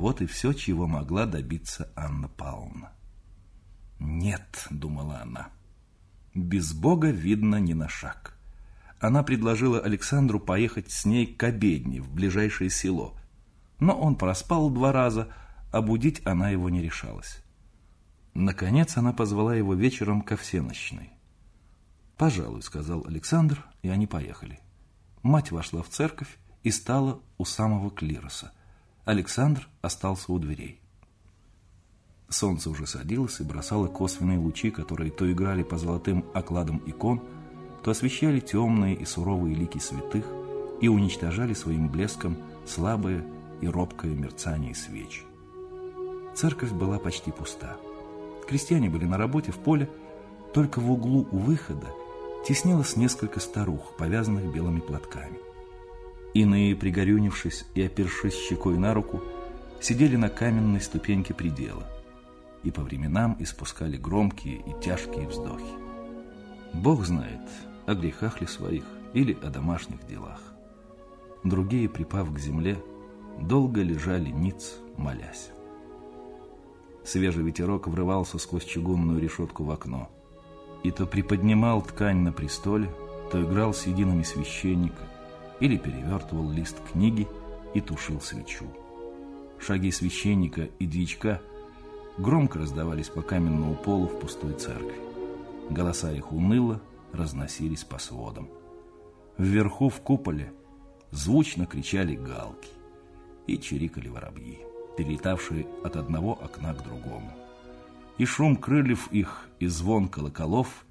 Вот и все, чего могла добиться Анна Павловна. «Нет», — думала она, — «без Бога видно ни на шаг». Она предложила Александру поехать с ней к обедне в ближайшее село, но он проспал два раза, а будить она его не решалась. Наконец она позвала его вечером ко всеночной. «Пожалуй», — сказал Александр, и они поехали. Мать вошла в церковь и стала у самого клироса. Александр остался у дверей. Солнце уже садилось и бросало косвенные лучи, которые то играли по золотым окладам икон, то освещали темные и суровые лики святых и уничтожали своим блеском слабое и робкое мерцание свеч. Церковь была почти пуста. Крестьяне были на работе в поле, только в углу у выхода теснилось несколько старух, повязанных белыми платками. Иные, пригорюнившись и опершись щекой на руку, сидели на каменной ступеньке предела и по временам испускали громкие и тяжкие вздохи. Бог знает, о грехах ли своих или о домашних делах. Другие, припав к земле, долго лежали ниц, молясь. Свежий ветерок врывался сквозь чугунную решетку в окно и то приподнимал ткань на престоле, то играл с единами священника или перевертывал лист книги и тушил свечу. Шаги священника и дьячка громко раздавались по каменному полу в пустой церкви. Голоса их уныло разносились по сводам. Вверху в куполе звучно кричали галки и чирикали воробьи перелетавшие от одного окна к другому. И шум крыльев их и звон колоколов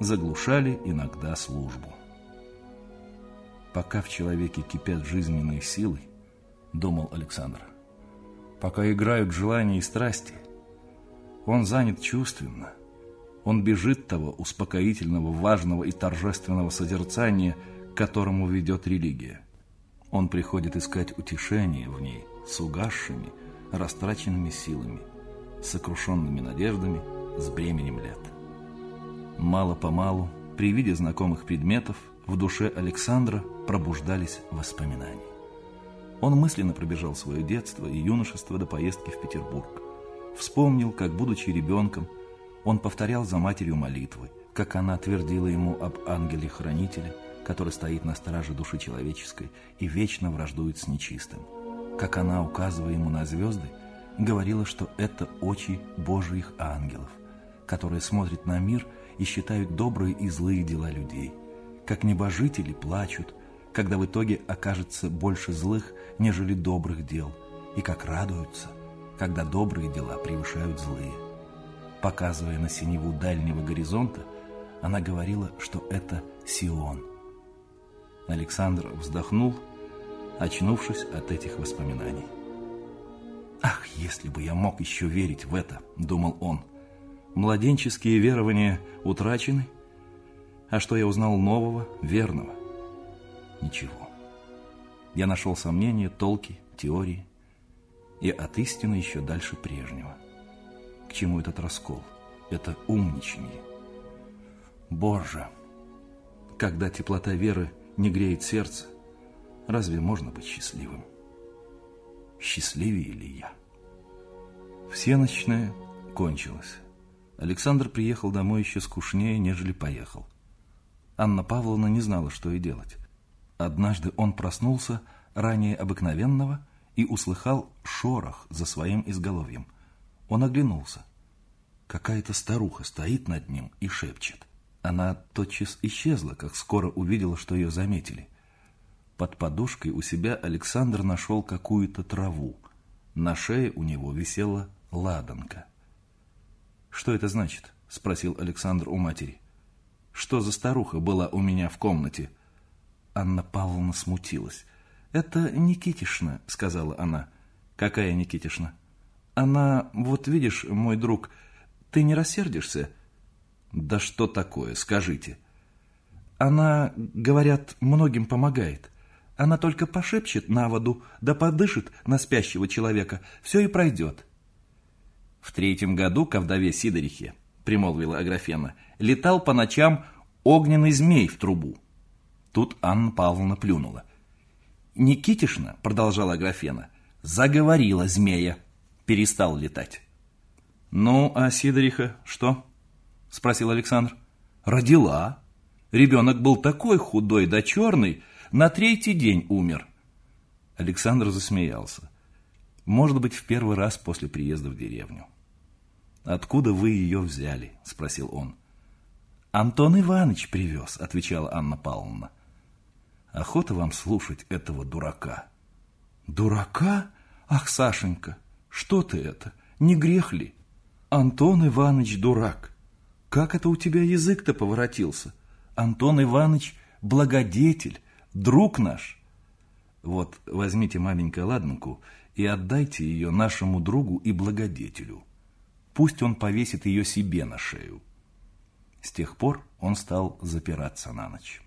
заглушали иногда службу. Пока в человеке кипят жизненные силы, думал Александр, пока играют желания и страсти, он занят чувственно, он бежит того успокоительного, важного и торжественного созерцания, к которому ведет религия. Он приходит искать утешение в ней – с угасшими, растраченными силами, сокрушенными надеждами, с бременем лет. Мало-помалу, при виде знакомых предметов, в душе Александра пробуждались воспоминания. Он мысленно пробежал свое детство и юношество до поездки в Петербург. Вспомнил, как, будучи ребенком, он повторял за матерью молитвы, как она твердила ему об ангеле-хранителе, который стоит на страже души человеческой и вечно враждует с нечистым как она, указывая ему на звезды, говорила, что это очи Божьих ангелов, которые смотрят на мир и считают добрые и злые дела людей, как небожители плачут, когда в итоге окажется больше злых, нежели добрых дел, и как радуются, когда добрые дела превышают злые. Показывая на синеву дальнего горизонта, она говорила, что это Сион. Александр вздохнул очнувшись от этих воспоминаний. «Ах, если бы я мог еще верить в это!» – думал он. «Младенческие верования утрачены, а что я узнал нового, верного? Ничего. Я нашел сомнения, толки, теории, и от истины еще дальше прежнего. К чему этот раскол, это умничание? Боже, когда теплота веры не греет сердце, Разве можно быть счастливым? Счастливее ли я? Всеночная кончилась. Александр приехал домой еще скучнее, нежели поехал. Анна Павловна не знала, что и делать. Однажды он проснулся ранее обыкновенного и услыхал шорох за своим изголовьем. Он оглянулся. Какая-то старуха стоит над ним и шепчет. Она тотчас исчезла, как скоро увидела, что ее заметили. Под подушкой у себя Александр нашел какую-то траву. На шее у него висела ладанка. «Что это значит?» – спросил Александр у матери. «Что за старуха была у меня в комнате?» Анна Павловна смутилась. «Это Никитишна», – сказала она. «Какая Никитишна?» «Она, вот видишь, мой друг, ты не рассердишься?» «Да что такое, скажите?» «Она, говорят, многим помогает». Она только пошепчет на воду, да подышит на спящего человека. Все и пройдет. В третьем году ко вдове Сидорихе, примолвила Аграфена, летал по ночам огненный змей в трубу. Тут Анна Павловна плюнула. Никитишна, продолжала Аграфена, Заговорила змея. Перестал летать. «Ну, а Сидориха что?» – спросил Александр. «Родила. Ребенок был такой худой да черный, на третий день умер». Александр засмеялся. Может быть, в первый раз после приезда в деревню. «Откуда вы ее взяли?» – спросил он. «Антон Иванович привез», – отвечала Анна Павловна. «Охота вам слушать этого дурака». «Дурака? Ах, Сашенька, что ты это? Не грех ли?» «Антон Иванович дурак. Как это у тебя язык-то поворотился? Антон Иванович благодетель, друг наш». Вот возьмите маменька ладанку и отдайте ее нашему другу и благодетелю. Пусть он повесит ее себе на шею. С тех пор он стал запираться на ночь.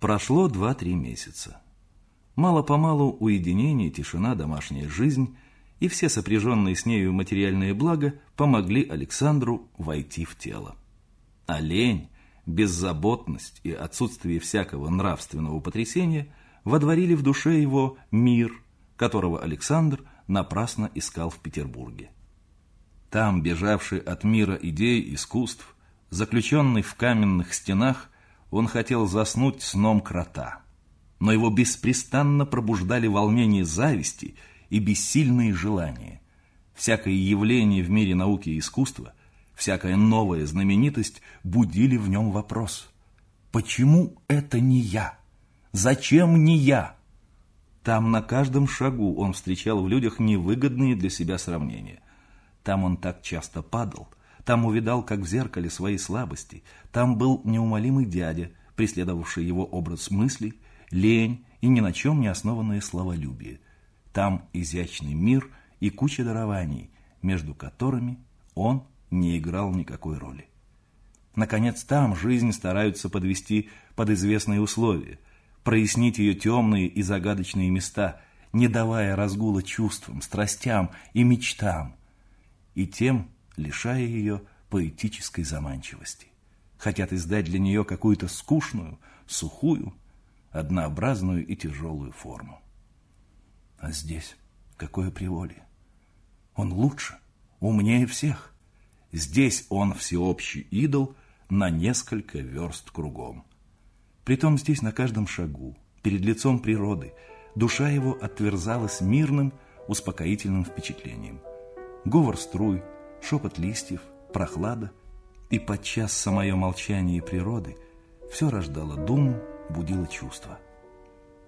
Прошло два-три месяца. Мало-помалу уединение, тишина, домашняя жизнь и все сопряженные с нею материальные блага помогли Александру войти в тело. А лень, беззаботность и отсутствие всякого нравственного потрясения водворили в душе его мир, которого Александр напрасно искал в Петербурге. Там, бежавший от мира идей, искусств, заключенный в каменных стенах, он хотел заснуть сном крота. Но его беспрестанно пробуждали волнение зависти и бессильные желания. Всякое явление в мире науки и искусства, всякая новая знаменитость будили в нем вопрос. Почему это не я? Зачем не я? Там на каждом шагу он встречал в людях невыгодные для себя сравнения – там он так часто падал, там увидал, как в зеркале, свои слабости. Там был неумолимый дядя, преследовавший его образ мыслей, лень и ни на чем не основанное словолюбие. Там изящный мир и куча дарований, между которыми он не играл никакой роли. Наконец, там жизнь стараются подвести под известные условия, прояснить ее темные и загадочные места, не давая разгула чувствам, страстям и мечтам – и тем лишая ее поэтической заманчивости. Хотят издать для нее какую-то скучную, сухую, однообразную и тяжелую форму. А здесь какое приволье! Он лучше, умнее всех. Здесь он всеобщий идол на несколько верст кругом. Притом здесь на каждом шагу, перед лицом природы, душа его отверзалась мирным, успокоительным впечатлением – говор струй, шепот листьев, прохлада и подчас самое молчание природы все рождало думу, будило чувства.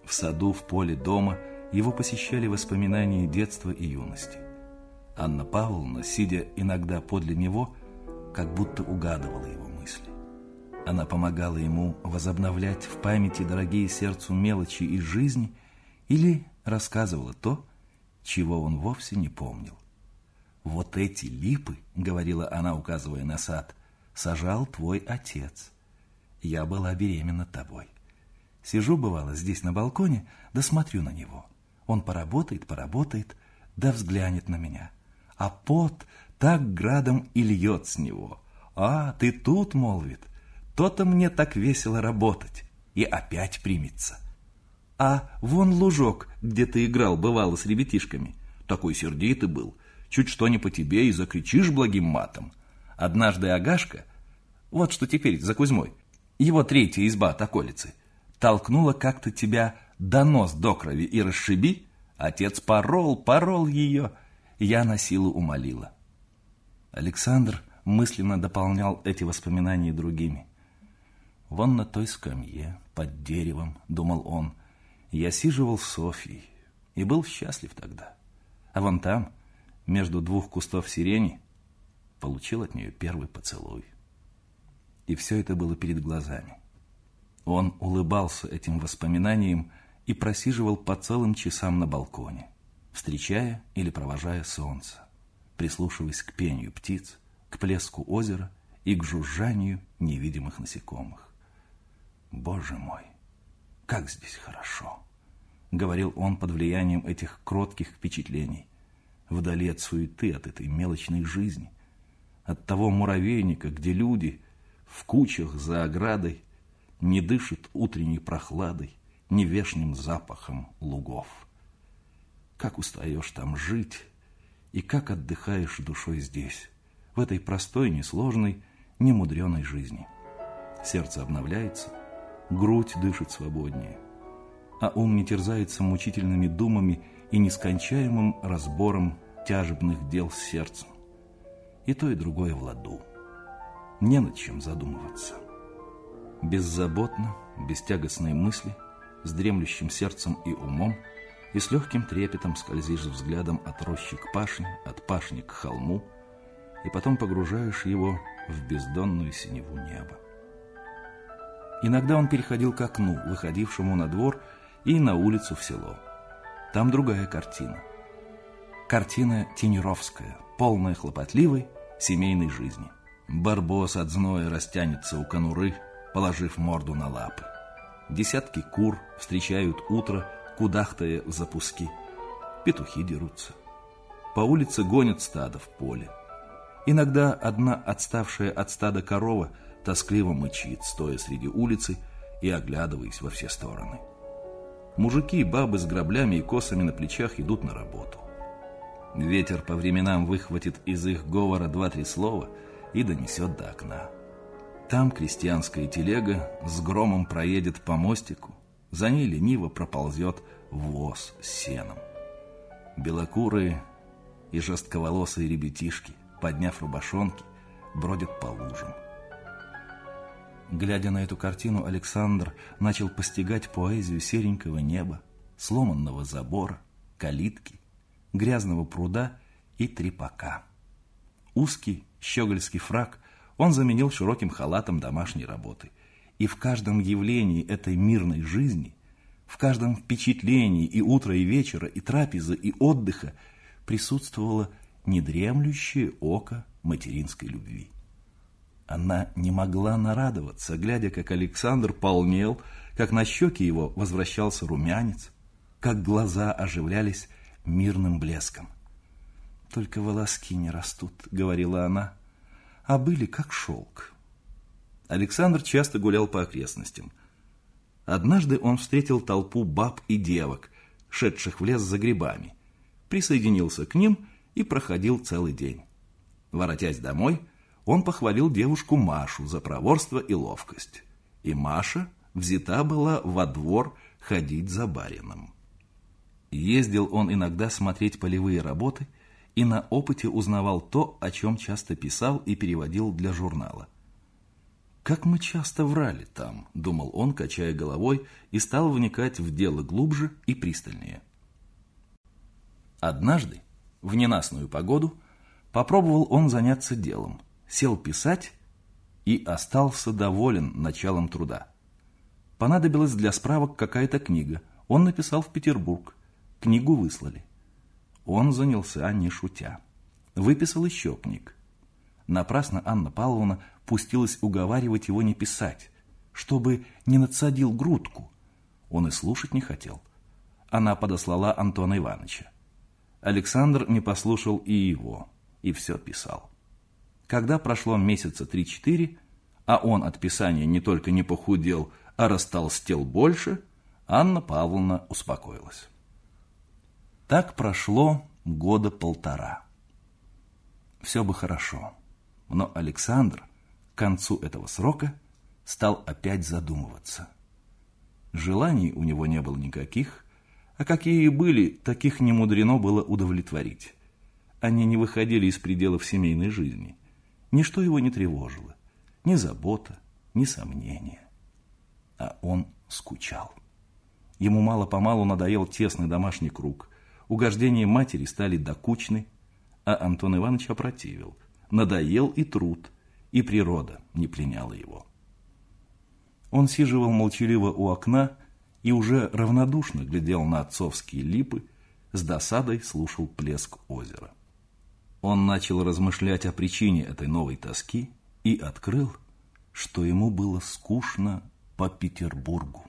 В саду, в поле дома его посещали воспоминания детства и юности. Анна Павловна, сидя иногда подле него, как будто угадывала его мысли. Она помогала ему возобновлять в памяти дорогие сердцу мелочи из жизни или рассказывала то, чего он вовсе не помнил. «Вот эти липы, — говорила она, указывая на сад, — сажал твой отец. Я была беременна тобой. Сижу, бывало, здесь на балконе, да смотрю на него. Он поработает, поработает, да взглянет на меня. А пот так градом и льет с него. А, ты тут, молвит, то-то мне так весело работать. И опять примется. А вон лужок, где ты играл, бывало, с ребятишками. Такой сердитый был, чуть что не по тебе и закричишь благим матом. Однажды Агашка, вот что теперь за Кузьмой, его третья изба от околицы, толкнула как-то тебя до нос до крови и расшиби, отец порол, порол ее, я на силу умолила. Александр мысленно дополнял эти воспоминания другими. Вон на той скамье, под деревом, думал он, я сиживал с Софьей и был счастлив тогда. А вон там, между двух кустов сирени, получил от нее первый поцелуй. И все это было перед глазами. Он улыбался этим воспоминаниям и просиживал по целым часам на балконе, встречая или провожая солнце, прислушиваясь к пению птиц, к плеску озера и к жужжанию невидимых насекомых. «Боже мой, как здесь хорошо!» — говорил он под влиянием этих кротких впечатлений вдали от суеты, от этой мелочной жизни, от того муравейника, где люди в кучах за оградой не дышат утренней прохладой, не вешним запахом лугов. Как устаешь там жить и как отдыхаешь душой здесь, в этой простой, несложной, немудреной жизни. Сердце обновляется, грудь дышит свободнее, а ум не терзается мучительными думами и нескончаемым разбором тяжебных дел с сердцем. И то, и другое в ладу. Не над чем задумываться. Беззаботно, без тягостной мысли, с дремлющим сердцем и умом, и с легким трепетом скользишь взглядом от рощи к пашне, от пашни к холму, и потом погружаешь его в бездонную синеву неба. Иногда он переходил к окну, выходившему на двор и на улицу в село. Там другая картина. Картина тенеровская, полная хлопотливой семейной жизни. Барбос от зноя растянется у конуры, положив морду на лапы. Десятки кур встречают утро, кудахтая в запуски. Петухи дерутся. По улице гонят стадо в поле. Иногда одна отставшая от стада корова тоскливо мычит, стоя среди улицы и оглядываясь во все стороны. Мужики и бабы с граблями и косами на плечах идут на работу. Ветер по временам выхватит из их говора два-три слова и донесет до окна. Там крестьянская телега с громом проедет по мостику, за ней лениво проползет воз с сеном. Белокурые и жестковолосые ребятишки, подняв рубашонки, бродят по лужам. Глядя на эту картину, Александр начал постигать поэзию серенького неба, сломанного забора, калитки, грязного пруда и трепака. Узкий щегольский фраг он заменил широким халатом домашней работы. И в каждом явлении этой мирной жизни, в каждом впечатлении и утра, и вечера, и трапезы, и отдыха присутствовало недремлющее око материнской любви. Она не могла нарадоваться, глядя, как Александр полнел, как на щеки его возвращался румянец, как глаза оживлялись мирным блеском. «Только волоски не растут», — говорила она, — «а были как шелк». Александр часто гулял по окрестностям. Однажды он встретил толпу баб и девок, шедших в лес за грибами, присоединился к ним и проходил целый день. Воротясь домой, он похвалил девушку Машу за проворство и ловкость. И Маша взята была во двор ходить за барином. Ездил он иногда смотреть полевые работы и на опыте узнавал то, о чем часто писал и переводил для журнала. «Как мы часто врали там», — думал он, качая головой, и стал вникать в дело глубже и пристальнее. Однажды, в ненастную погоду, попробовал он заняться делом — сел писать и остался доволен началом труда. Понадобилась для справок какая-то книга. Он написал в Петербург. Книгу выслали. Он занялся, не шутя. Выписал еще книг. Напрасно Анна Павловна пустилась уговаривать его не писать, чтобы не надсадил грудку. Он и слушать не хотел. Она подослала Антона Ивановича. Александр не послушал и его, и все писал. Когда прошло месяца три-четыре, а он от писания не только не похудел, а растолстел больше, Анна Павловна успокоилась. Так прошло года полтора. Все бы хорошо, но Александр к концу этого срока стал опять задумываться. Желаний у него не было никаких, а какие и были, таких не мудрено было удовлетворить. Они не выходили из пределов семейной жизни – Ничто его не тревожило, ни забота, ни сомнения. А он скучал. Ему мало-помалу надоел тесный домашний круг. Угождения матери стали докучны, а Антон Иванович опротивил. Надоел и труд, и природа не пленяла его. Он сиживал молчаливо у окна и уже равнодушно глядел на отцовские липы, с досадой слушал плеск озера. Он начал размышлять о причине этой новой тоски и открыл, что ему было скучно по Петербургу.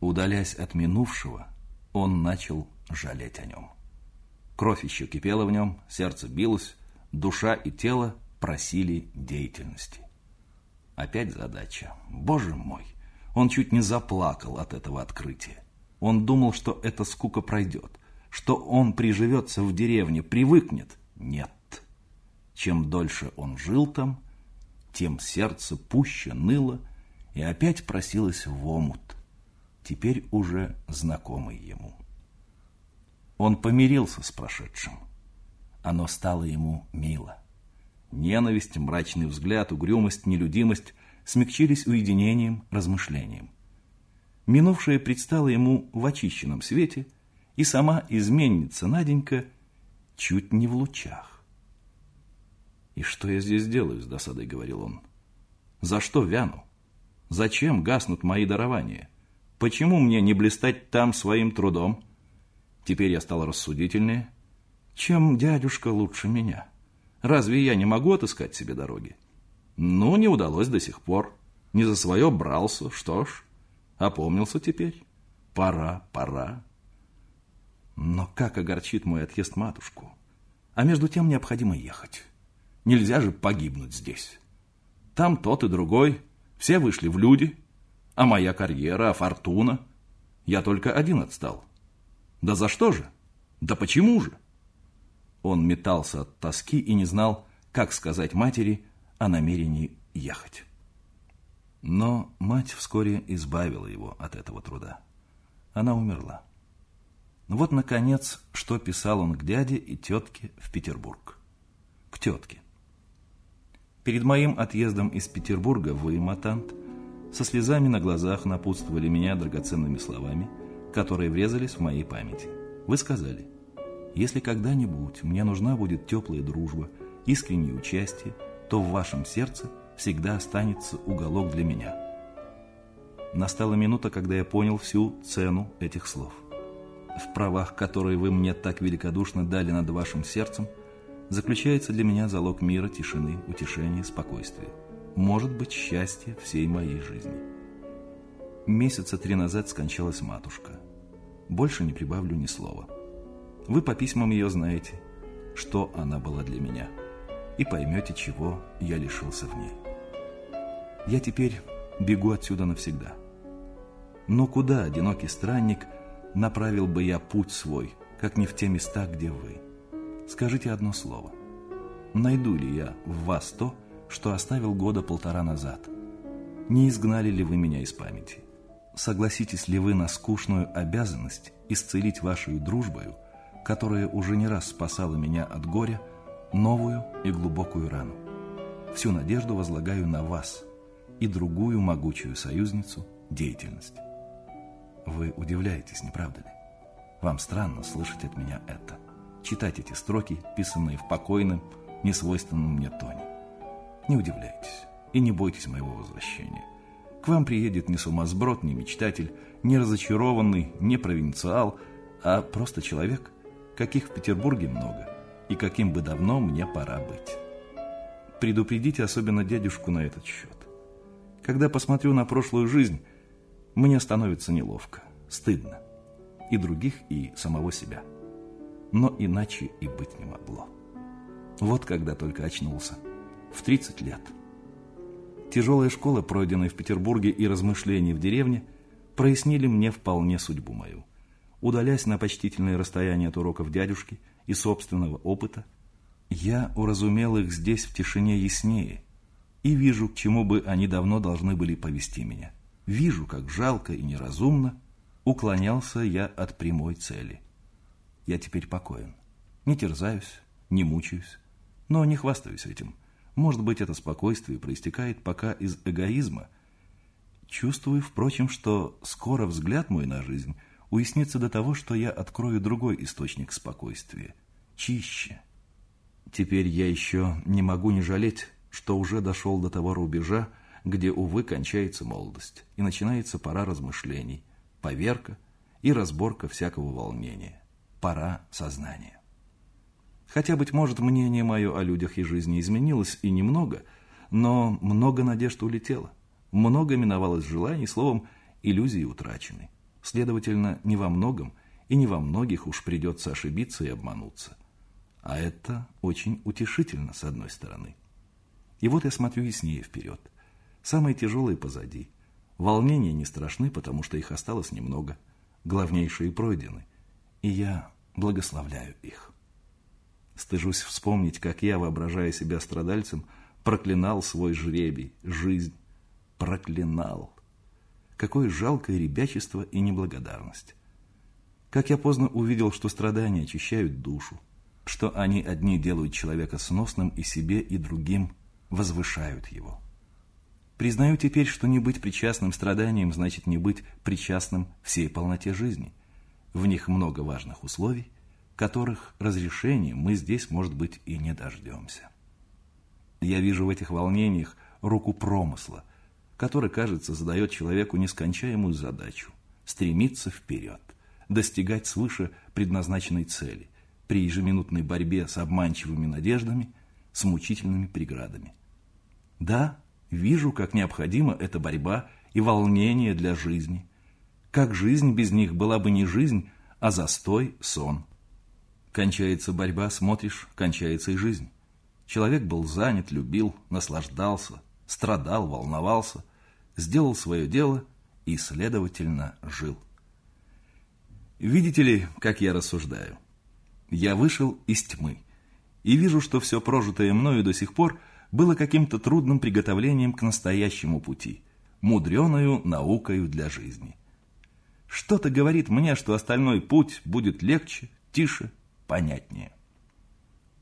Удалясь от минувшего, он начал жалеть о нем. Кровь еще кипела в нем, сердце билось, душа и тело просили деятельности. Опять задача. Боже мой! Он чуть не заплакал от этого открытия. Он думал, что эта скука пройдет, что он приживется в деревне, привыкнет. Нет. Чем дольше он жил там, тем сердце пуще ныло и опять просилось в омут, теперь уже знакомый ему. Он помирился с прошедшим. Оно стало ему мило. Ненависть, мрачный взгляд, угрюмость, нелюдимость смягчились уединением, размышлением. Минувшее предстало ему в очищенном свете, и сама изменница Наденька чуть не в лучах. «И что я здесь делаю?» – с досадой говорил он. «За что вяну? Зачем гаснут мои дарования? Почему мне не блистать там своим трудом? Теперь я стал рассудительнее. Чем дядюшка лучше меня? Разве я не могу отыскать себе дороги? Ну, не удалось до сих пор. Не за свое брался, что ж, опомнился теперь. Пора, пора. Но как огорчит мой отъезд матушку? А между тем необходимо ехать. Нельзя же погибнуть здесь. Там тот и другой, все вышли в люди, а моя карьера, а фортуна. Я только один отстал. Да за что же? Да почему же? Он метался от тоски и не знал, как сказать матери о намерении ехать. Но мать вскоре избавила его от этого труда. Она умерла. Вот, наконец, что писал он к дяде и тетке в Петербург. К тетке. Перед моим отъездом из Петербурга вы, матант, со слезами на глазах напутствовали меня драгоценными словами, которые врезались в моей памяти. Вы сказали, если когда-нибудь мне нужна будет теплая дружба, искреннее участие, то в вашем сердце всегда останется уголок для меня. Настала минута, когда я понял всю цену этих слов. В правах, которые вы мне так великодушно дали над вашим сердцем, заключается для меня залог мира, тишины, утешения, спокойствия. Может быть, счастье всей моей жизни. Месяца три назад скончалась матушка. Больше не прибавлю ни слова. Вы по письмам ее знаете, что она была для меня, и поймете, чего я лишился в ней. Я теперь бегу отсюда навсегда. Но куда, одинокий странник, направил бы я путь свой, как не в те места, где вы? Скажите одно слово. Найду ли я в вас то, что оставил года полтора назад? Не изгнали ли вы меня из памяти? Согласитесь ли вы на скучную обязанность исцелить вашей дружбою – которая уже не раз спасала меня от горя, новую и глубокую рану. Всю надежду возлагаю на вас и другую могучую союзницу – деятельность. Вы удивляетесь, не правда ли? Вам странно слышать от меня это, читать эти строки, писанные в покойном, несвойственном мне тоне. Не удивляйтесь и не бойтесь моего возвращения. К вам приедет не сумасброд, не мечтатель, не разочарованный, не провинциал, а просто человек – каких в Петербурге много, и каким бы давно мне пора быть. Предупредите особенно дядюшку на этот счет. Когда посмотрю на прошлую жизнь, мне становится неловко, стыдно. И других, и самого себя. Но иначе и быть не могло. Вот когда только очнулся. В 30 лет. Тяжелая школа, пройденная в Петербурге, и размышления в деревне прояснили мне вполне судьбу мою удалясь на почтительное расстояние от уроков дядюшки и собственного опыта, я уразумел их здесь в тишине яснее и вижу, к чему бы они давно должны были повести меня. Вижу, как жалко и неразумно уклонялся я от прямой цели. Я теперь покоен. Не терзаюсь, не мучаюсь, но не хвастаюсь этим. Может быть, это спокойствие проистекает пока из эгоизма. Чувствую, впрочем, что скоро взгляд мой на жизнь – уяснится до того, что я открою другой источник спокойствия, чище. Теперь я еще не могу не жалеть, что уже дошел до того рубежа, где, увы, кончается молодость, и начинается пора размышлений, поверка и разборка всякого волнения, пора сознания. Хотя, быть может, мнение мое о людях и жизни изменилось и немного, но много надежд улетело, много миновалось желаний, словом, иллюзии утрачены. Следовательно, не во многом и не во многих уж придется ошибиться и обмануться. А это очень утешительно, с одной стороны. И вот я смотрю яснее вперед. Самые тяжелые позади. Волнения не страшны, потому что их осталось немного. Главнейшие пройдены. И я благословляю их. Стыжусь вспомнить, как я, воображая себя страдальцем, проклинал свой жребий, жизнь. Проклинал. Какое жалкое ребячество и неблагодарность. Как я поздно увидел, что страдания очищают душу, что они одни делают человека сносным и себе, и другим возвышают его. Признаю теперь, что не быть причастным страданиям значит не быть причастным всей полноте жизни. В них много важных условий, которых разрешения мы здесь, может быть, и не дождемся. Я вижу в этих волнениях руку промысла, который, кажется, задает человеку нескончаемую задачу – стремиться вперед, достигать свыше предназначенной цели при ежеминутной борьбе с обманчивыми надеждами, с мучительными преградами. Да, вижу, как необходима эта борьба и волнение для жизни, как жизнь без них была бы не жизнь, а застой, сон – Кончается борьба, смотришь, кончается и жизнь. Человек был занят, любил, наслаждался, страдал, волновался, сделал свое дело и, следовательно, жил. Видите ли, как я рассуждаю? Я вышел из тьмы и вижу, что все прожитое мною до сих пор было каким-то трудным приготовлением к настоящему пути, мудреною наукою для жизни. Что-то говорит мне, что остальной путь будет легче, тише, понятнее.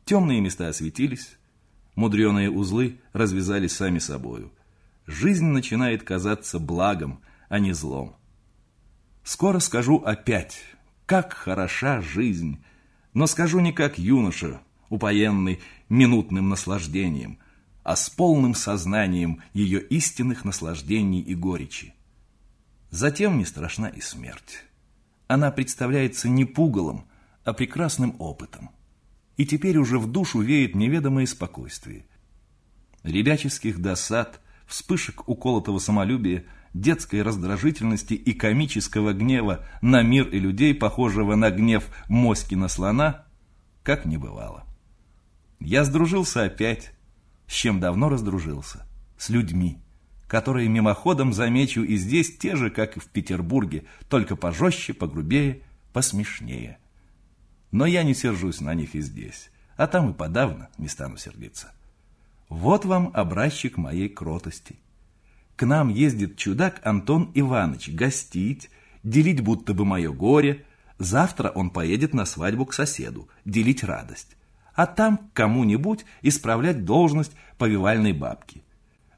Темные места осветились, мудреные узлы развязались сами собою. Жизнь начинает казаться благом, а не злом. Скоро скажу опять, как хороша жизнь, но скажу не как юноша, упоенный минутным наслаждением, а с полным сознанием ее истинных наслаждений и горечи. Затем не страшна и смерть. Она представляется не пугалом, а прекрасным опытом. И теперь уже в душу веет неведомое спокойствие. Ребяческих досад, вспышек уколотого самолюбия, детской раздражительности и комического гнева на мир и людей, похожего на гнев моськи на слона, как не бывало. Я сдружился опять, с чем давно раздружился, с людьми, которые мимоходом замечу и здесь те же, как и в Петербурге, только пожестче, погрубее, посмешнее. Но я не сержусь на них и здесь, а там и подавно не стану сердиться. Вот вам образчик моей кротости. К нам ездит чудак Антон Иванович гостить, делить будто бы мое горе. Завтра он поедет на свадьбу к соседу, делить радость. А там кому-нибудь исправлять должность повивальной бабки.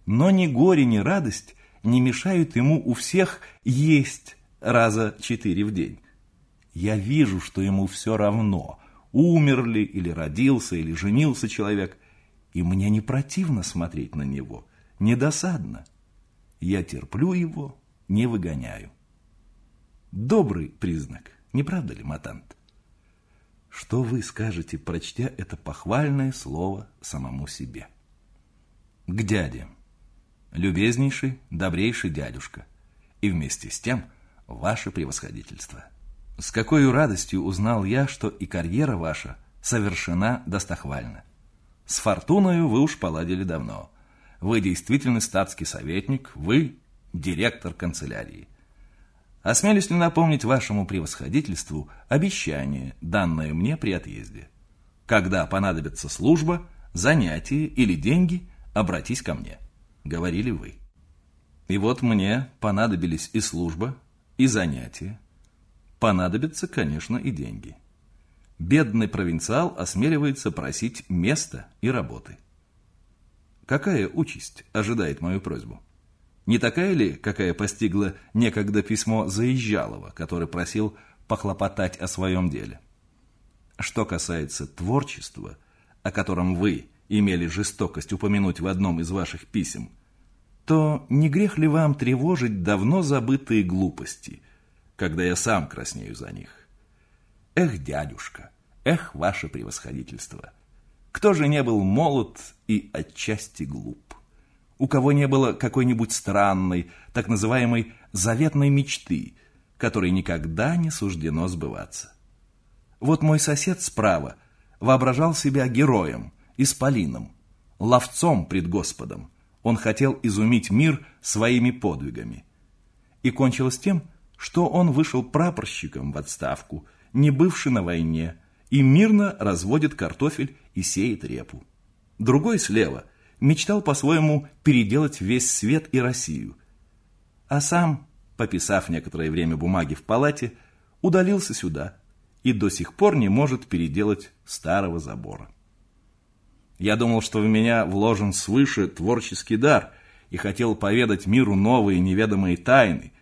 Но ни горе, ни радость не мешают ему у всех есть раза четыре в день. Я вижу, что ему все равно, умер ли, или родился, или женился человек, и мне не противно смотреть на него, не досадно. Я терплю его, не выгоняю. Добрый признак, не правда ли, Матант? Что вы скажете, прочтя это похвальное слово самому себе? К дяде. Любезнейший, добрейший дядюшка. И вместе с тем ваше превосходительство. С какой радостью узнал я, что и карьера ваша совершена достохвально. С фортуною вы уж поладили давно. Вы действительно статский советник, вы директор канцелярии. Осмелюсь ли напомнить вашему превосходительству обещание, данное мне при отъезде? Когда понадобится служба, занятие или деньги, обратись ко мне, говорили вы. И вот мне понадобились и служба, и занятия, Понадобятся, конечно, и деньги. Бедный провинциал осмеливается просить места и работы. Какая участь ожидает мою просьбу? Не такая ли, какая постигла некогда письмо Заезжалова, который просил похлопотать о своем деле? Что касается творчества, о котором вы имели жестокость упомянуть в одном из ваших писем, то не грех ли вам тревожить давно забытые глупости – когда я сам краснею за них. Эх, дядюшка, эх, ваше превосходительство! Кто же не был молод и отчасти глуп? У кого не было какой-нибудь странной, так называемой заветной мечты, которой никогда не суждено сбываться? Вот мой сосед справа воображал себя героем, исполином, ловцом пред Господом. Он хотел изумить мир своими подвигами. И кончилось тем, что он вышел прапорщиком в отставку, не бывший на войне, и мирно разводит картофель и сеет репу. Другой слева мечтал по-своему переделать весь свет и Россию. А сам, пописав некоторое время бумаги в палате, удалился сюда и до сих пор не может переделать старого забора. Я думал, что в меня вложен свыше творческий дар и хотел поведать миру новые неведомые тайны,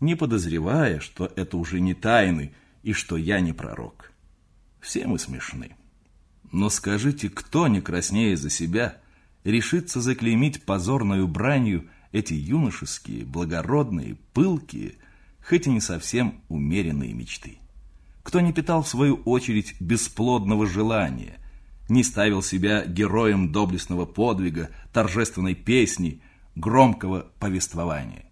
не подозревая, что это уже не тайны и что я не пророк. Все мы смешны. Но скажите, кто не краснее за себя решится заклеймить позорную бранью эти юношеские, благородные, пылкие, хоть и не совсем умеренные мечты? Кто не питал в свою очередь бесплодного желания, не ставил себя героем доблестного подвига, торжественной песни, громкого повествования?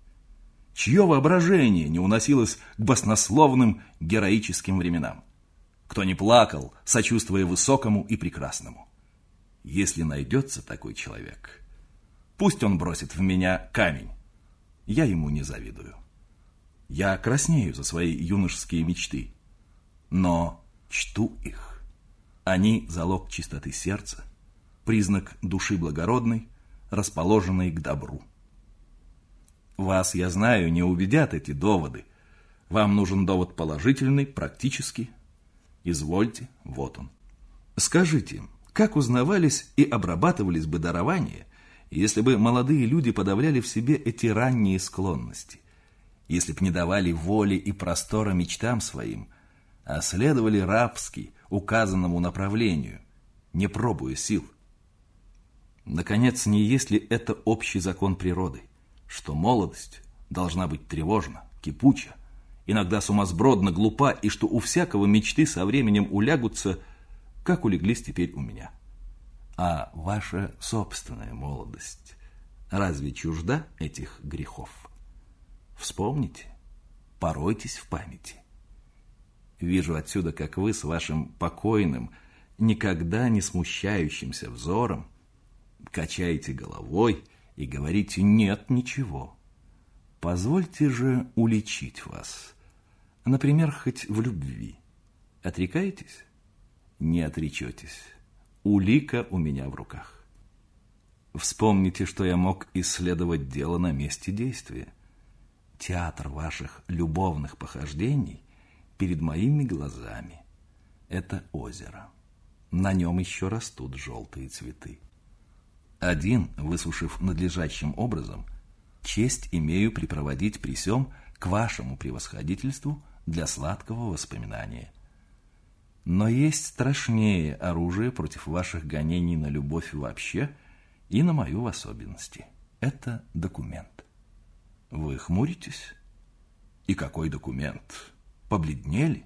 Чье воображение не уносилось к баснословным героическим временам? кто не плакал, сочувствуя высокому и прекрасному. Если найдется такой человек, пусть он бросит в меня камень. Я ему не завидую. Я краснею за свои юношеские мечты, но чту их. Они – залог чистоты сердца, признак души благородной, расположенной к добру. Вас, я знаю, не убедят эти доводы. Вам нужен довод положительный, практический, Извольте, вот он. Скажите, как узнавались и обрабатывались бы дарования, если бы молодые люди подавляли в себе эти ранние склонности, если б не давали воли и простора мечтам своим, а следовали рабски указанному направлению, не пробуя сил? Наконец, не есть ли это общий закон природы, что молодость должна быть тревожна, кипуча, иногда сумасбродно глупа, и что у всякого мечты со временем улягутся, как улеглись теперь у меня. А ваша собственная молодость разве чужда этих грехов? Вспомните, поройтесь в памяти. Вижу отсюда, как вы с вашим покойным, никогда не смущающимся взором качаете головой и говорите «нет, ничего». Позвольте же уличить вас – Например, хоть в любви. Отрекаетесь? Не отречетесь. Улика у меня в руках. Вспомните, что я мог исследовать дело на месте действия. Театр ваших любовных похождений перед моими глазами. Это озеро. На нем еще растут желтые цветы. Один, высушив надлежащим образом, честь имею припроводить при сём к вашему превосходительству – для сладкого воспоминания. Но есть страшнее оружие против ваших гонений на любовь вообще и на мою в особенности. Это документ. Вы хмуритесь? И какой документ? Побледнели?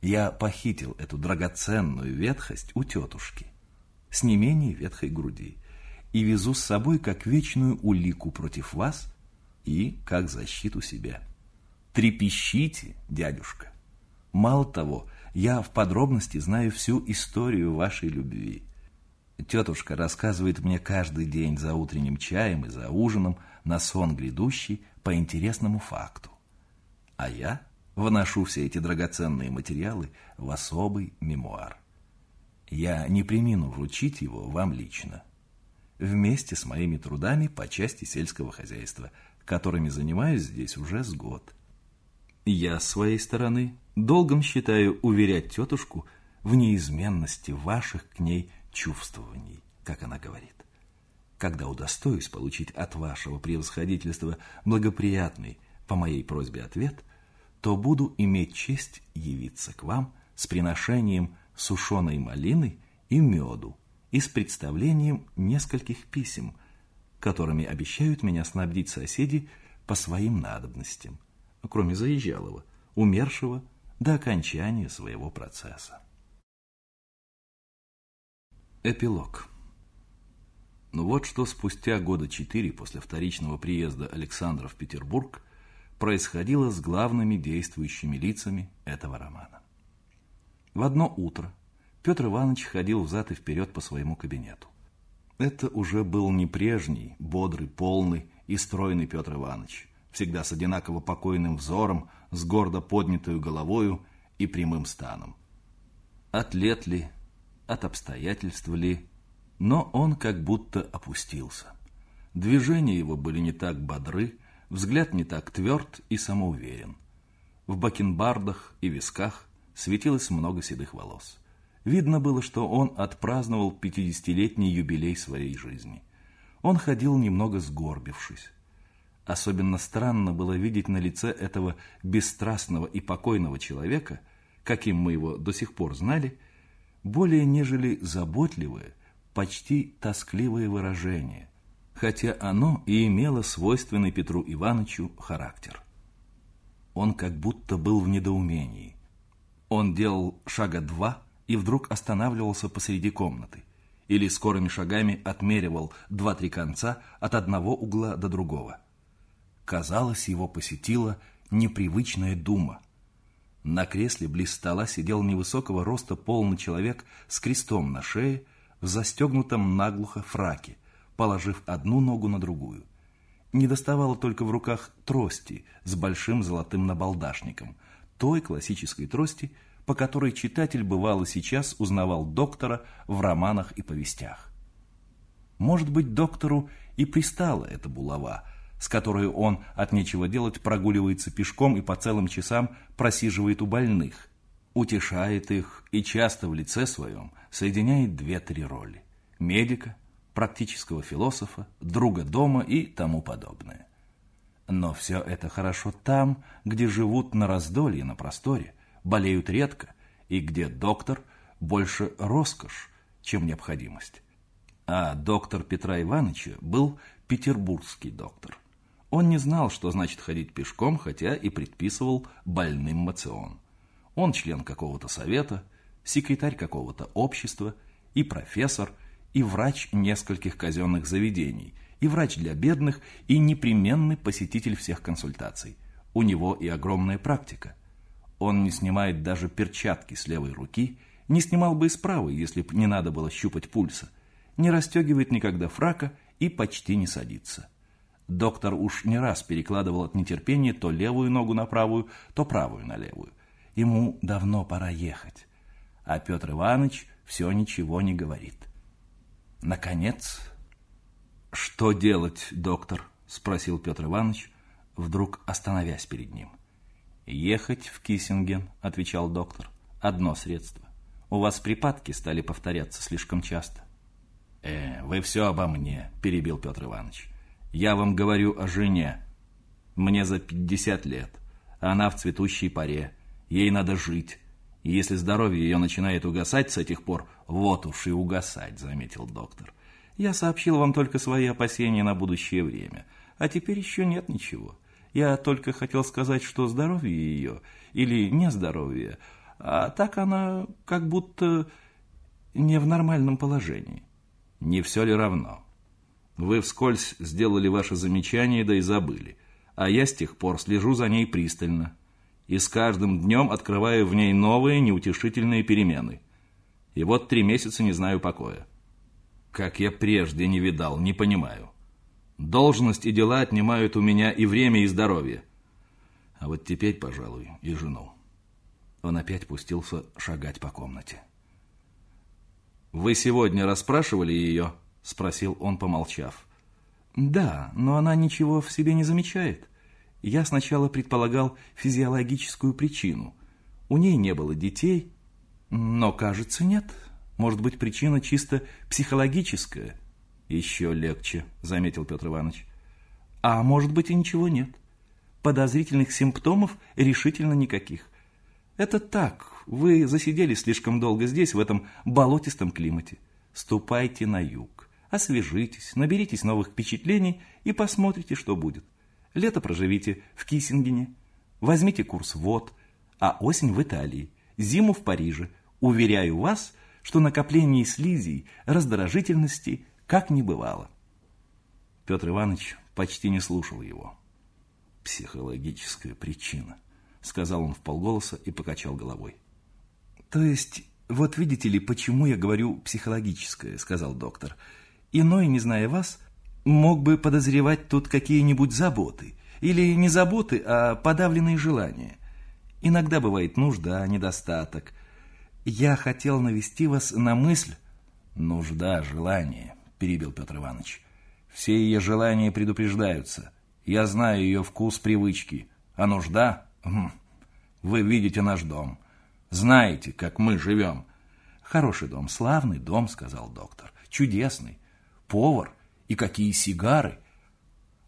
Я похитил эту драгоценную ветхость у тетушки с не менее ветхой груди и везу с собой как вечную улику против вас и как защиту себя. Трепещите, дядюшка. Мало того, я в подробности знаю всю историю вашей любви. Тетушка рассказывает мне каждый день за утренним чаем и за ужином на сон грядущий по интересному факту. А я вношу все эти драгоценные материалы в особый мемуар. Я не примину вручить его вам лично. Вместе с моими трудами по части сельского хозяйства, которыми занимаюсь здесь уже с год. Я, с своей стороны, долгом считаю уверять тетушку в неизменности ваших к ней чувствований, как она говорит. Когда удостоюсь получить от вашего превосходительства благоприятный по моей просьбе ответ, то буду иметь честь явиться к вам с приношением сушеной малины и меду и с представлением нескольких писем, которыми обещают меня снабдить соседи по своим надобностям – кроме Заезжалова, умершего до окончания своего процесса. Эпилог. Ну вот что спустя года четыре после вторичного приезда Александра в Петербург происходило с главными действующими лицами этого романа. В одно утро Петр Иванович ходил взад и вперед по своему кабинету. Это уже был не прежний, бодрый, полный и стройный Петр Иванович, всегда с одинаково покойным взором, с гордо поднятой головою и прямым станом. Атлет ли, от обстоятельств ли, но он как будто опустился. Движения его были не так бодры, взгляд не так тверд и самоуверен. В бакенбардах и висках светилось много седых волос. Видно было, что он отпраздновал пятидесятилетний юбилей своей жизни. Он ходил немного сгорбившись. Особенно странно было видеть на лице этого бесстрастного и покойного человека, каким мы его до сих пор знали, более нежели заботливое, почти тоскливое выражение, хотя оно и имело свойственный Петру Ивановичу характер. Он как будто был в недоумении. Он делал шага два и вдруг останавливался посреди комнаты или скорыми шагами отмеривал два-три конца от одного угла до другого. Казалось, его посетила непривычная дума. На кресле близ стола сидел невысокого роста полный человек с крестом на шее в застегнутом наглухо фраке, положив одну ногу на другую. Не доставало только в руках трости с большим золотым набалдашником, той классической трости, по которой читатель бывало сейчас узнавал доктора в романах и повестях. Может быть, доктору и пристала эта булава, с которой он от нечего делать прогуливается пешком и по целым часам просиживает у больных, утешает их и часто в лице своем соединяет две-три роли – медика, практического философа, друга дома и тому подобное. Но все это хорошо там, где живут на раздолье, на просторе, болеют редко и где доктор больше роскошь, чем необходимость. А доктор Петра Ивановича был петербургский доктор. Он не знал, что значит ходить пешком, хотя и предписывал больным мацион. Он член какого-то совета, секретарь какого-то общества и профессор, и врач нескольких казенных заведений, и врач для бедных, и непременный посетитель всех консультаций. У него и огромная практика. Он не снимает даже перчатки с левой руки, не снимал бы и с правой, если бы не надо было щупать пульса, не расстегивает никогда фрака и почти не садится. Доктор уж не раз перекладывал от нетерпения то левую ногу на правую, то правую на левую. Ему давно пора ехать. А Петр Иванович все ничего не говорит. Наконец... «Что делать, доктор?» – спросил Петр Иванович, вдруг остановясь перед ним. «Ехать в Киссинген», — отвечал доктор. «Одно средство. У вас припадки стали повторяться слишком часто». «Э, вы все обо мне», — перебил Петр Иванович. «Я вам говорю о жене. Мне за пятьдесят лет. Она в цветущей паре. Ей надо жить. И если здоровье ее начинает угасать с этих пор, вот уж и угасать», — заметил доктор. «Я сообщил вам только свои опасения на будущее время. А теперь еще нет ничего. Я только хотел сказать, что здоровье ее или нездоровье, а так она как будто не в нормальном положении. Не все ли равно? Вы вскользь сделали ваше замечание, да и забыли. А я с тех пор слежу за ней пристально. И с каждым днем открываю в ней новые неутешительные перемены. И вот три месяца не знаю покоя. Как я прежде не видал, не понимаю. Должность и дела отнимают у меня и время, и здоровье. А вот теперь, пожалуй, и жену. Он опять пустился шагать по комнате. «Вы сегодня расспрашивали ее?» – спросил он, помолчав. «Да, но она ничего в себе не замечает. Я сначала предполагал физиологическую причину. У ней не было детей, но, кажется, нет. Может быть, причина чисто психологическая – «Еще легче», — заметил Петр Иванович. «А может быть и ничего нет. Подозрительных симптомов решительно никаких. Это так, вы засиделись слишком долго здесь, в этом болотистом климате. Ступайте на юг, освежитесь, наберитесь новых впечатлений и посмотрите, что будет. Лето проживите в Киссингене, возьмите курс вод, а осень в Италии, зиму в Париже. Уверяю вас, что накопление слизей, раздражительности как не бывало. Петр Иванович почти не слушал его. «Психологическая причина», — сказал он в полголоса и покачал головой. «То есть, вот видите ли, почему я говорю «психологическое», — сказал доктор. «Иной, не зная вас, мог бы подозревать тут какие-нибудь заботы. Или не заботы, а подавленные желания. Иногда бывает нужда, недостаток. Я хотел навести вас на мысль... Нужда, желание, перебил Петр Иванович. Все ее желания предупреждаются. Я знаю ее вкус, привычки. А нужда... Хм, вы видите наш дом. Знаете, как мы живем. Хороший дом, славный дом, сказал доктор. Чудесный. Повар. И какие сигары.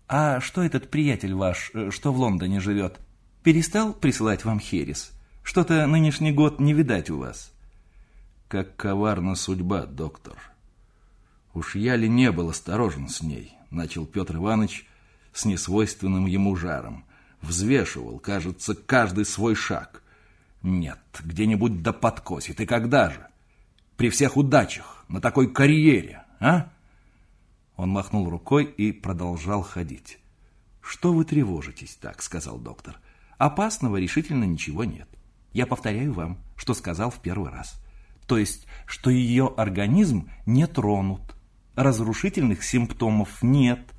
А что этот приятель ваш, э, что в Лондоне живет, перестал присылать вам херес? Что-то нынешний год не видать у вас. Как коварна судьба, доктор. Уж я ли не был осторожен с ней, начал Петр Иванович с несвойственным ему жаром. Взвешивал, кажется, каждый свой шаг. Нет, где-нибудь да подкосит. И когда же? При всех удачах, на такой карьере, а? Он махнул рукой и продолжал ходить. «Что вы тревожитесь так?» — сказал доктор. «Опасного решительно ничего нет. Я повторяю вам, что сказал в первый раз. То есть, что ее организм не тронут. Разрушительных симптомов нет.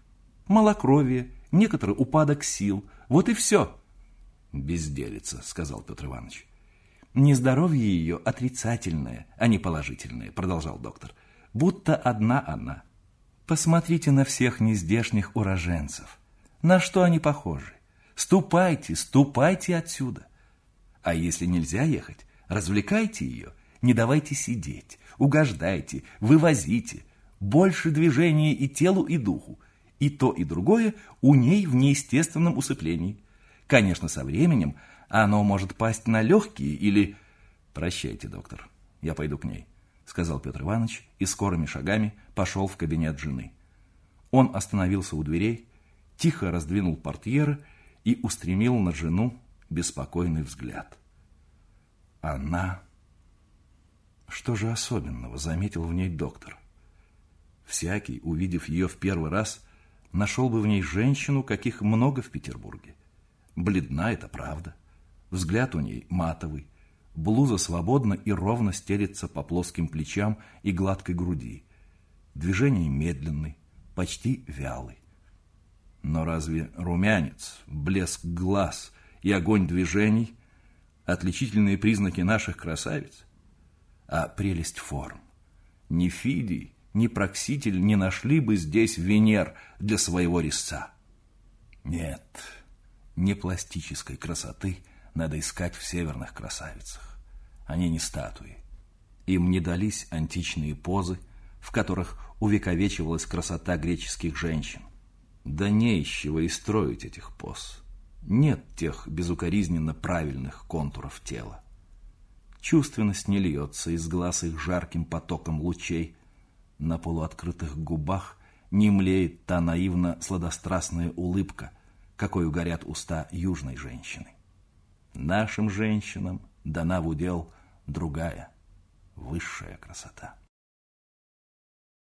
Малокровие, некоторый упадок сил. Вот и все». «Безделица», — сказал Петр Иванович. «Нездоровье ее отрицательное, а не положительное», — продолжал доктор. «Будто одна она». Посмотрите на всех нездешних уроженцев. На что они похожи? Ступайте, ступайте отсюда. А если нельзя ехать, развлекайте ее, не давайте сидеть, угождайте, вывозите. Больше движения и телу, и духу. И то, и другое у ней в неестественном усыплении. Конечно, со временем оно может пасть на легкие или... Прощайте, доктор, я пойду к ней. — сказал Петр Иванович и скорыми шагами пошел в кабинет жены. Он остановился у дверей, тихо раздвинул портьеры и устремил на жену беспокойный взгляд. Она... Что же особенного, заметил в ней доктор. Всякий, увидев ее в первый раз, нашел бы в ней женщину, каких много в Петербурге. Бледна это правда. Взгляд у ней матовый, Блуза свободно и ровно стелется по плоским плечам и гладкой груди. Движение медленный, почти вялый. Но разве румянец, блеск глаз и огонь движений – отличительные признаки наших красавиц? А прелесть форм? Ни Фидий, ни Прокситель не нашли бы здесь Венер для своего резца. Нет, не пластической красоты – надо искать в северных красавицах. Они не статуи. Им не дались античные позы, в которых увековечивалась красота греческих женщин. Да не из чего и строить этих поз. Нет тех безукоризненно правильных контуров тела. Чувственность не льется из глаз их жарким потоком лучей. На полуоткрытых губах не млеет та наивно-сладострастная улыбка, какой горят уста южной женщины. Нашим женщинам дана в удел другая, высшая красота.